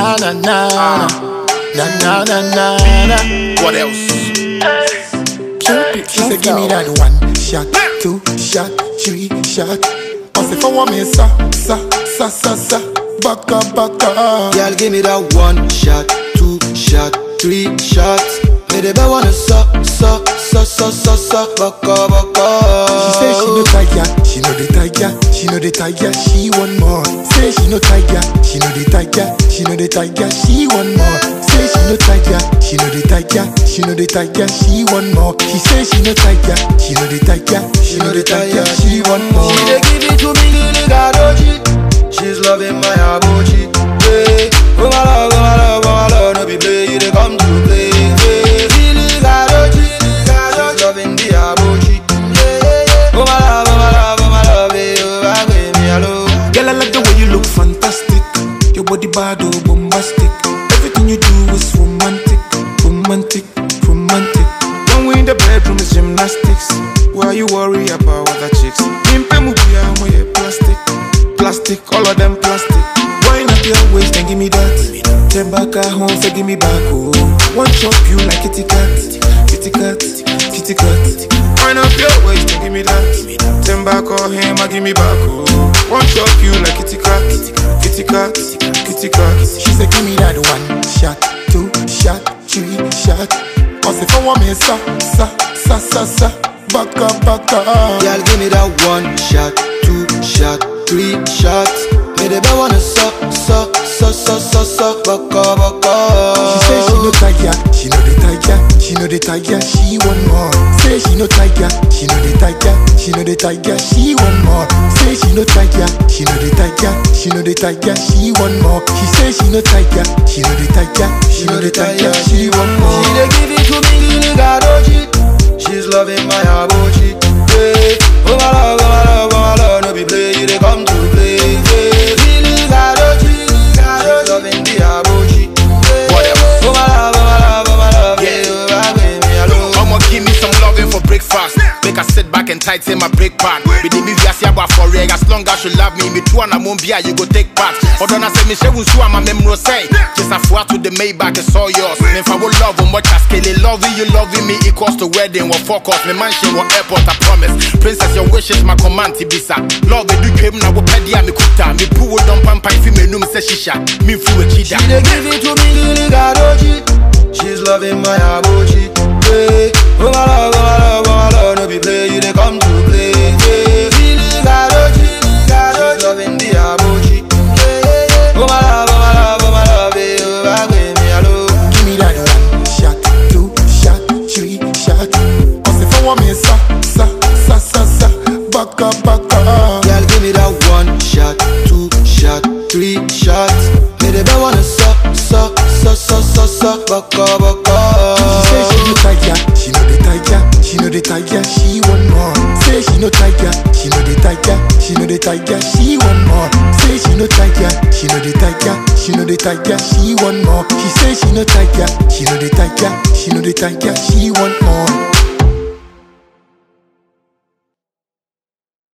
na na na ah. na na na na na. What else? Cupid, she said give me that one shot, two shot, three shot. I say for one me sa sa sa sa sa, back up back up. Girl, give me that one shot, two shot, three shots. Me the best wanna suck, suck, suck, suck, suck, suck, baka, baka. She say she no tiger, she know the tiger, she know the tiger, she want more. Say she no tiger, she know the tiger, she know the tiger, she want more. Say she no tiger, she know the tiger, she know the tiger, she want more. She say she no tiger, she know the tiger, she know the tiger, she want more. She dey give it to me, Lily Gadoji. She's loving my abochi. Worry about other chicks? Pimpe mubuya moye plastic, plastic, all of them plastic. Wine up your waist and give me that. Ten back at home, say give me back, oh. One chop you like kitty cat, kitty cat, kitty cat. Wine up your waist and give me that. Ten back or him, I give me back, oh. One chop you like kitty cat, kitty cat, kitty cat. She say give me that one shot, two shot, three shot. I say for one me sa sa sa sa sa, back up. Girl, give me that one shot, two shot, three shots. Me the best wanna suck, suck, suck, suck, suck, suck, baka, baka. She say she no tiger, she know the tiger, she know the tiger, she want more. Say she no tiger, she know the tiger, she know the tiger, she want more. Say she no tiger, she know the tiger, she know the tiger, she want more. She say she no tiger, she know the tiger, she know the tiger, she want more. Tight in my big pad. Be the movie I see about for reg. As long as you love me, me two and I won't be you go take part. Although I say me share with you, I'm a say. Just a four to the Maybach, it's all yours. Me if I will love much as scale loving you, loving me equals to wedding. What fuck off, me mansion, what airport, I promise. Princess, your wishes, my command, Tibisa. Love, it do came now, what pedia, me kuta. Me poo, don't pump, if me num say shisha. Me a cheetah. She give it to me, Lily Gadoji. Oh, She's loving my. Oh my love, oh my love, oh my love, Give me that one shot, two shot, three shot. I say for one me sa sa sa sa sa, back up back up. Girl, give me that one shot, two shot, three shots. Me the best wanna suck, suck, suck, suck, suck, suck, baka, baka. She say she no tiger, she know the tiger, she know the tiger, she want more. Say she no tiger, the tiger, she want more. Say she no tiger, she know the tiger, she know the tiger, she want more. She say she no tiger, she know the tiger, she know the tiger, she want more.